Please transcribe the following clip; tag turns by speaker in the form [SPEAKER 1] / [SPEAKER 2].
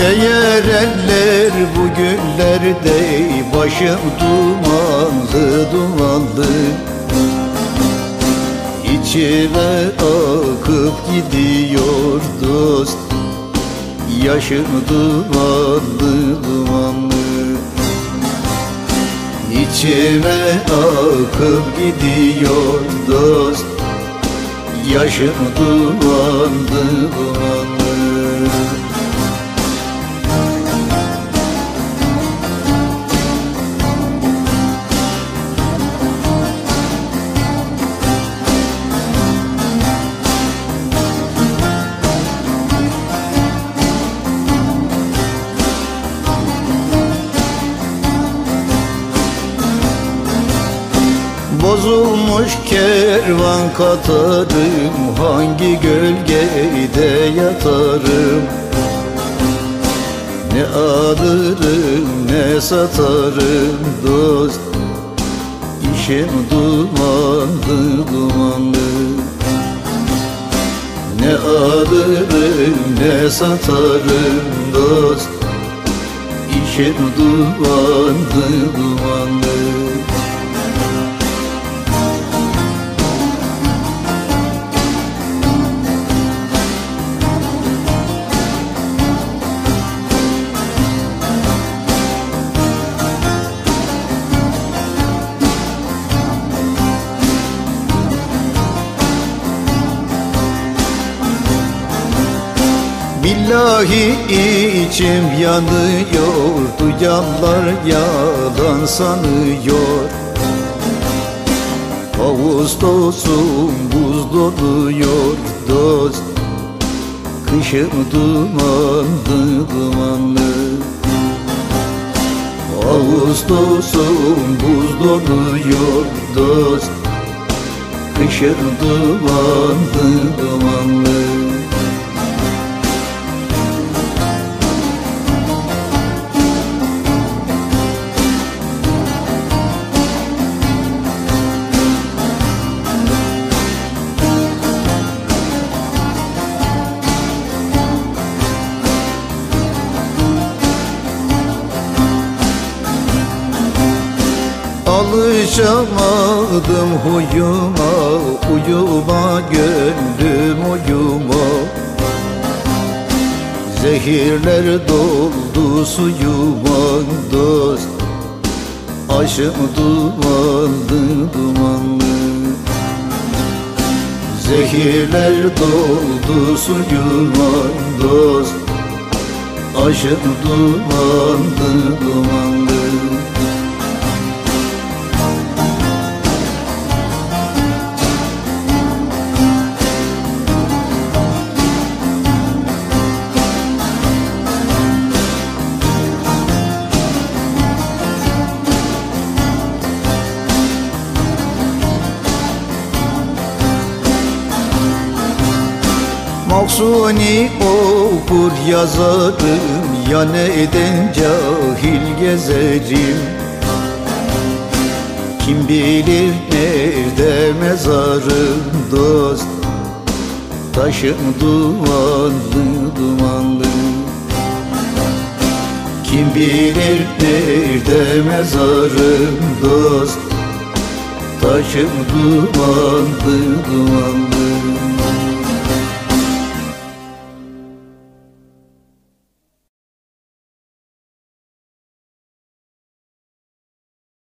[SPEAKER 1] Eğer eller bugünlerde başım dumanlı dumanlı. İçime akıp gidiyor dost. Yaşım dumanlı dumanlı. İçime akıp gidiyor dost. Yaşım dumanlı dumanlı Bozulmuş kervan katarım. Hangi gölgede yatarım? Ne alırım ne satarım? Dost İşim dumanlı dumanlı Ne alırım ne satarım? Dost İşim dumanlı dumanlı Billahi içim yanıyor Duyanlar yalan sanıyor. Ağustos'um buz doluyor dost. Kışım dumanlı dumanlı Ağustos'um buz doluyor dost. Kışım dumanlı dumanlı Alışamadım huyuma Uyuma gönlüm uyuma. Zehirler doldu suyuma dost Aşım dumanlı dumanlı Zehirler doldu suyuma dost Aşım dumanlı dumanlı Maksuni okur yazarım Ya neden cahil gezerim. Kim bilir nerede mezarım dost? Taşım dumanlı dumanlı. Kim bilir nerede mezarım dost? Taşım dumanlı dumanlı